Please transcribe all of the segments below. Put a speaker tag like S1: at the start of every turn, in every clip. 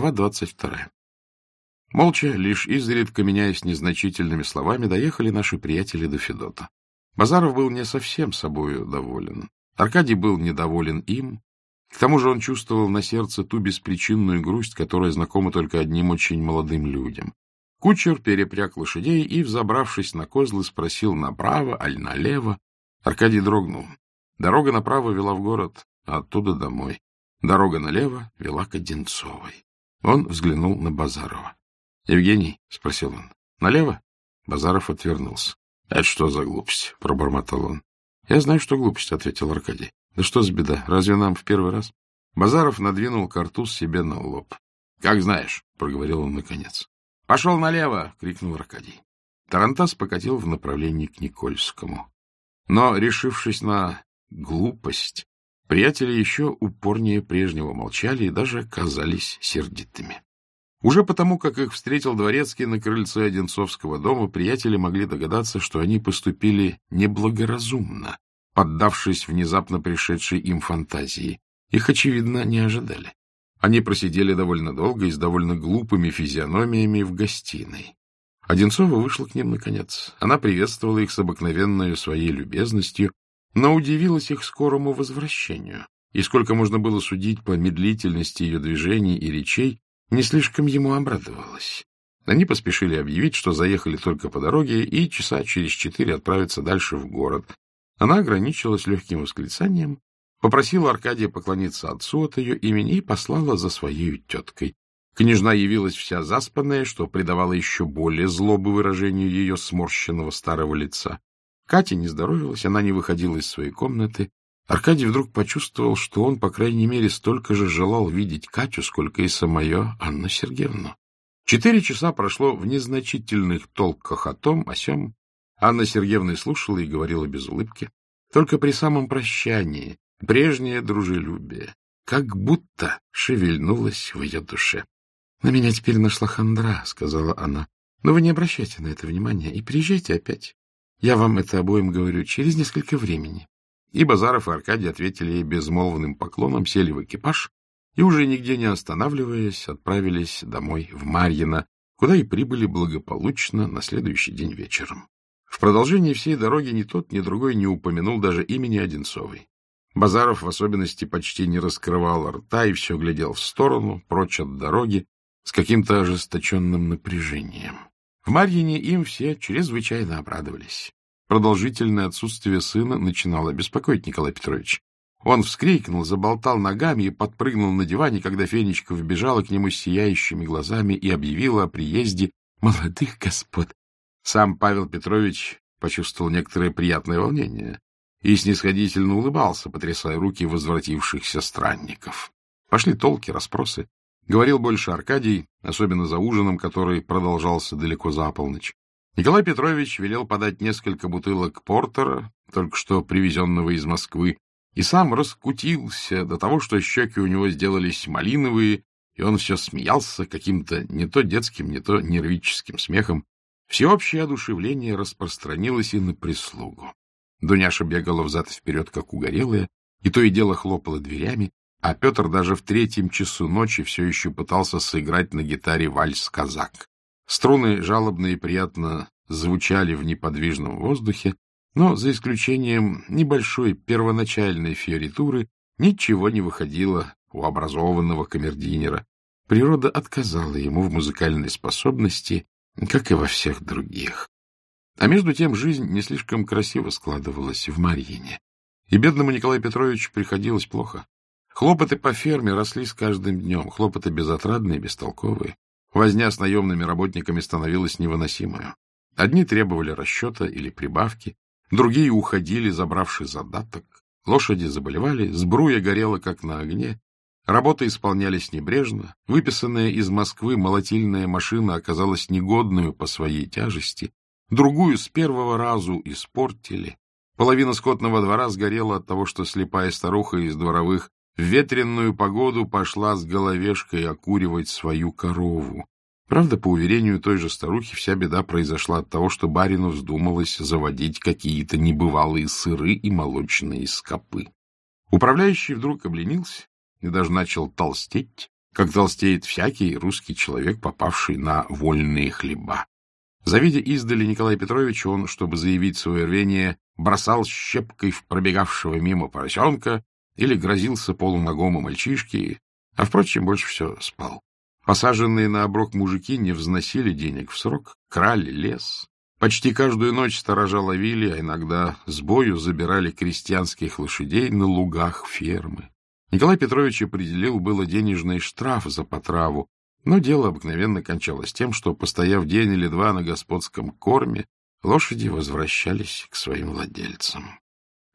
S1: Глава двадцать вторая. Молча, лишь изредка меняясь незначительными словами, доехали наши приятели до Федота. Базаров был не совсем собою доволен. Аркадий был недоволен им. К тому же он чувствовал на сердце ту беспричинную грусть, которая знакома только одним очень молодым людям. Кучер перепряг лошадей и, взобравшись на козлы, спросил направо, аль налево. Аркадий дрогнул. Дорога направо вела в город, а оттуда домой. Дорога налево вела к Одинцовой. Он взглянул на Базарова. — Евгений? — спросил он. — Налево? Базаров отвернулся. — Это что за глупость? — пробормотал он. — Я знаю, что глупость, — ответил Аркадий. — Да что за беда? Разве нам в первый раз? Базаров надвинул картуз себе на лоб. — Как знаешь, — проговорил он наконец. — Пошел налево! — крикнул Аркадий. Тарантас покатил в направлении к Никольскому. Но, решившись на глупость, приятели еще упорнее прежнего молчали и даже казались сердитыми. Уже потому, как их встретил дворецкий на крыльце Одинцовского дома, приятели могли догадаться, что они поступили неблагоразумно, поддавшись внезапно пришедшей им фантазии. Их, очевидно, не ожидали. Они просидели довольно долго и с довольно глупыми физиономиями в гостиной. Одинцова вышла к ним наконец. Она приветствовала их с обыкновенной своей любезностью, но удивилась их скорому возвращению. И сколько можно было судить по медлительности ее движений и речей, не слишком ему обрадовалась. Они поспешили объявить, что заехали только по дороге и часа через четыре отправятся дальше в город. Она ограничилась легким восклицанием, попросила Аркадия поклониться отцу от ее имени и послала за своей теткой. Княжна явилась вся заспанная, что придавало еще более злобы выражению ее сморщенного старого лица. Катя не здоровилась, она не выходила из своей комнаты, Аркадий вдруг почувствовал, что он, по крайней мере, столько же желал видеть Катю, сколько и самое Анну Сергеевну. Четыре часа прошло в незначительных толках о том, о сём. Анна Сергеевна слушала и говорила без улыбки. Только при самом прощании прежнее дружелюбие как будто шевельнулось в ее душе. — На меня теперь нашла хандра, — сказала она. — Но вы не обращайте на это внимания и приезжайте опять. Я вам это обоим говорю через несколько времени. И Базаров и Аркадий ответили ей безмолвным поклоном, сели в экипаж и, уже нигде не останавливаясь, отправились домой в Марьино, куда и прибыли благополучно на следующий день вечером. В продолжении всей дороги ни тот, ни другой не упомянул даже имени Одинцовой. Базаров в особенности почти не раскрывал рта и все глядел в сторону, прочь от дороги, с каким-то ожесточенным напряжением. В Марьине им все чрезвычайно обрадовались. Продолжительное отсутствие сына начинало беспокоить Николай Петрович. Он вскрикнул, заболтал ногами и подпрыгнул на диване, когда Фенечка вбежала к нему с сияющими глазами и объявила о приезде молодых господ. Сам Павел Петрович почувствовал некоторое приятное волнение и снисходительно улыбался, потрясая руки возвратившихся странников. Пошли толки, расспросы. Говорил больше Аркадий, особенно за ужином, который продолжался далеко за полночь. Николай Петрович велел подать несколько бутылок портера, только что привезенного из Москвы, и сам раскутился до того, что щеки у него сделались малиновые, и он все смеялся каким-то не то детским, не то нервическим смехом. Всеобщее одушевление распространилось и на прислугу. Дуняша бегала взад и вперед, как угорелая, и то и дело хлопала дверями, а Петр даже в третьем часу ночи все еще пытался сыграть на гитаре вальс-казак. Струны жалобно и приятно звучали в неподвижном воздухе, но за исключением небольшой первоначальной фиоритуры ничего не выходило у образованного камердинера. Природа отказала ему в музыкальной способности, как и во всех других. А между тем жизнь не слишком красиво складывалась в Марьине, и бедному Николаю Петровичу приходилось плохо. Хлопоты по ферме росли с каждым днем, хлопоты безотрадные, бестолковые. Возня с наемными работниками становилась невыносимой. Одни требовали расчета или прибавки, другие уходили, забравши задаток. Лошади заболевали, сбруя горела, как на огне. Работы исполнялись небрежно. Выписанная из Москвы молотильная машина оказалась негодную по своей тяжести. Другую с первого разу испортили. Половина скотного двора сгорела от того, что слепая старуха из дворовых в ветренную погоду пошла с головешкой окуривать свою корову. Правда, по уверению той же старухи, вся беда произошла от того, что барину вздумалось заводить какие-то небывалые сыры и молочные скопы. Управляющий вдруг обленился и даже начал толстеть, как толстеет всякий русский человек, попавший на вольные хлеба. Завидя издали Николая Петровича, он, чтобы заявить свое рвение, бросал щепкой в пробегавшего мимо поросенка или грозился полуногому мальчишке, а, впрочем, больше все спал. Посаженные на оброк мужики не взносили денег в срок, крали лес. Почти каждую ночь сторожа ловили, а иногда с бою забирали крестьянских лошадей на лугах фермы. Николай Петрович определил было денежный штраф за потраву, но дело обыкновенно кончалось тем, что, постояв день или два на господском корме, лошади возвращались к своим владельцам.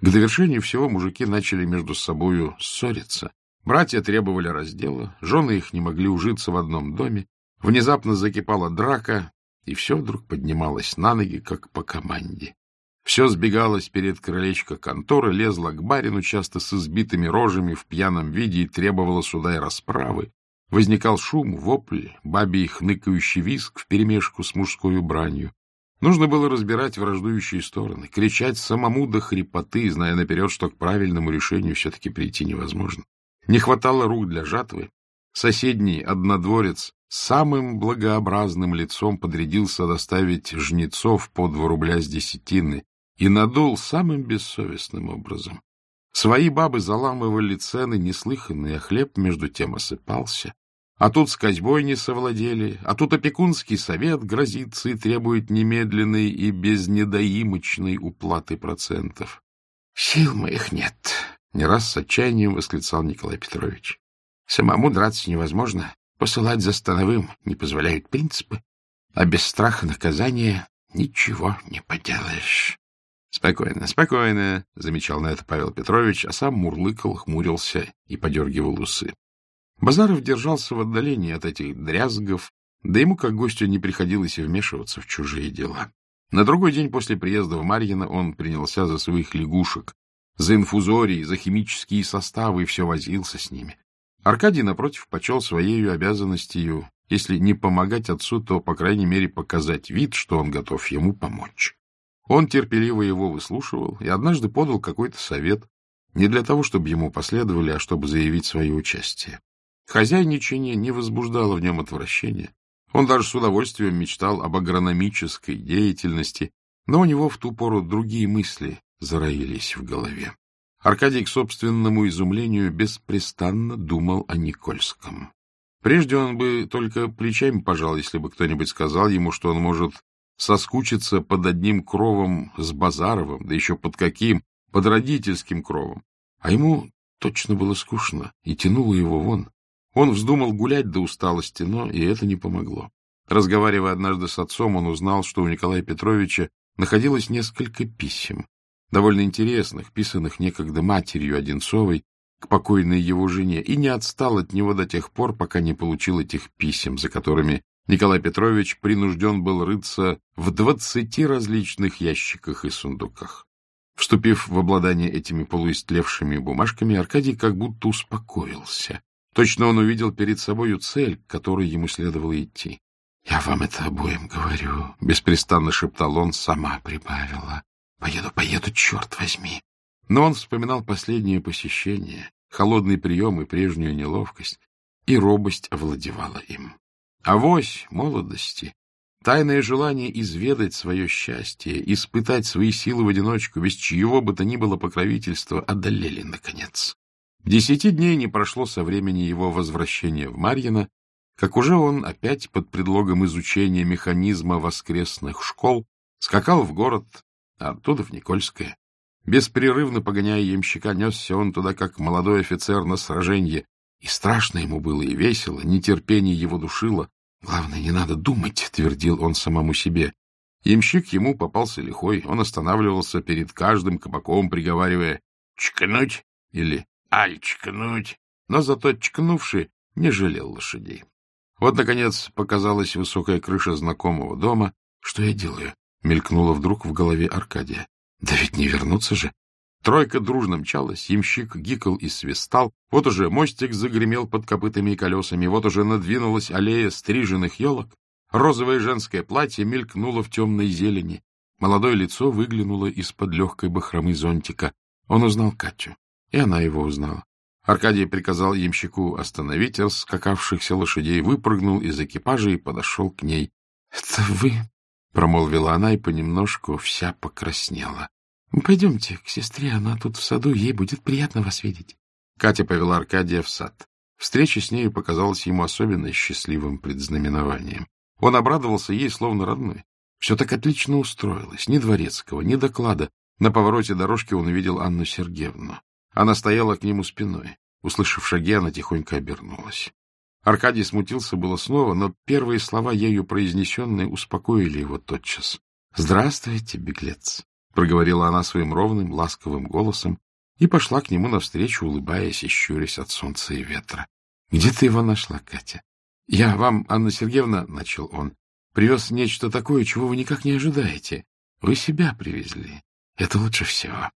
S1: К довершению всего мужики начали между собою ссориться. Братья требовали раздела, жены их не могли ужиться в одном доме, внезапно закипала драка, и все вдруг поднималось на ноги, как по команде. Все сбегалось перед крылечко конторы, лезло к барину, часто с избитыми рожами в пьяном виде и требовало суда и расправы. Возникал шум, вопль, бабий хныкающий виск вперемешку с мужской бранью. Нужно было разбирать враждующие стороны, кричать самому до хрипоты, зная наперед, что к правильному решению все-таки прийти невозможно. Не хватало рук для жатвы. Соседний однодворец самым благообразным лицом подрядился доставить жнецов по два рубля с десятины и надул самым бессовестным образом. Свои бабы заламывали цены неслыханные, а хлеб между тем осыпался. А тут с козьбой не совладели, а тут опекунский совет грозится и требует немедленной и безнедоимочной уплаты процентов. — Сил моих нет, — не раз с отчаянием восклицал Николай Петрович. — Самому драться невозможно, посылать за становым не позволяют принципы, а без страха наказания ничего не поделаешь. — Спокойно, спокойно, — замечал на это Павел Петрович, а сам мурлыкал, хмурился и подергивал усы. Базаров держался в отдалении от этих дрязгов, да ему, как гостю, не приходилось и вмешиваться в чужие дела. На другой день после приезда в Марьино он принялся за своих лягушек, за инфузории, за химические составы и все возился с ними. Аркадий, напротив, почел своей обязанностью, если не помогать отцу, то, по крайней мере, показать вид, что он готов ему помочь. Он терпеливо его выслушивал и однажды подал какой-то совет, не для того, чтобы ему последовали, а чтобы заявить свое участие. Хозяйничание не возбуждало в нем отвращения. Он даже с удовольствием мечтал об агрономической деятельности, но у него в ту пору другие мысли зароились в голове. Аркадий, к собственному изумлению, беспрестанно думал о Никольском. Прежде он бы только плечами пожал, если бы кто-нибудь сказал ему, что он может соскучиться под одним кровом с Базаровым, да еще под каким, под родительским кровом. А ему точно было скучно и тянуло его вон. Он вздумал гулять до усталости, но и это не помогло. Разговаривая однажды с отцом, он узнал, что у Николая Петровича находилось несколько писем, довольно интересных, писанных некогда матерью Одинцовой к покойной его жене, и не отстал от него до тех пор, пока не получил этих писем, за которыми Николай Петрович принужден был рыться в двадцати различных ящиках и сундуках. Вступив в обладание этими полуистлевшими бумажками, Аркадий как будто успокоился Точно он увидел перед собою цель, к которой ему следовало идти. — Я вам это обоим говорю, — беспрестанно шептал он, сама прибавила. — Поеду, поеду, черт возьми. Но он вспоминал последнее посещение, холодный прием и прежнюю неловкость, и робость овладевала им. Авось молодости, тайное желание изведать свое счастье, испытать свои силы в одиночку, без чьего бы то ни было покровительства, одолели, наконец. Десяти дней не прошло со времени его возвращения в Марьино, как уже он опять под предлогом изучения механизма воскресных школ скакал в город, а оттуда в Никольское. Беспрерывно погоняя ямщика, несся он туда, как молодой офицер на сраженье, и страшно ему было и весело, нетерпение его душило. «Главное, не надо думать», — твердил он самому себе. Ямщик ему попался лихой, он останавливался перед каждым кабаком, приговаривая «чкнуть» или аль чкнуть, но зато чкнувший не жалел лошадей. Вот, наконец, показалась высокая крыша знакомого дома. Что я делаю? Мелькнуло вдруг в голове Аркадия. Да ведь не вернуться же. Тройка дружно мчалась, ямщик гикал и свистал. Вот уже мостик загремел под копытами и колесами, вот уже надвинулась аллея стриженных елок. Розовое женское платье мелькнуло в темной зелени. Молодое лицо выглянуло из-под легкой бахромы зонтика. Он узнал Катю. И она его узнала. Аркадий приказал ямщику остановить раскакавшихся лошадей, выпрыгнул из экипажа и подошел к ней. — Это вы? — промолвила она и понемножку вся покраснела. — Пойдемте к сестре, она тут в саду, ей будет приятно вас видеть. Катя повела Аркадия в сад. Встреча с нею показалась ему особенно счастливым предзнаменованием. Он обрадовался ей, словно родной. Все так отлично устроилось. Ни дворецкого, ни доклада. На повороте дорожки он увидел Анну Сергеевну. Она стояла к нему спиной. Услышав шаги, она тихонько обернулась. Аркадий смутился было снова, но первые слова ею произнесенные успокоили его тотчас. — Здравствуйте, беглец! — проговорила она своим ровным, ласковым голосом и пошла к нему навстречу, улыбаясь и щурясь от солнца и ветра. — Где ты его нашла, Катя? — Я вам, Анна Сергеевна, — начал он, — привез нечто такое, чего вы никак не ожидаете. Вы себя привезли. Это лучше всего.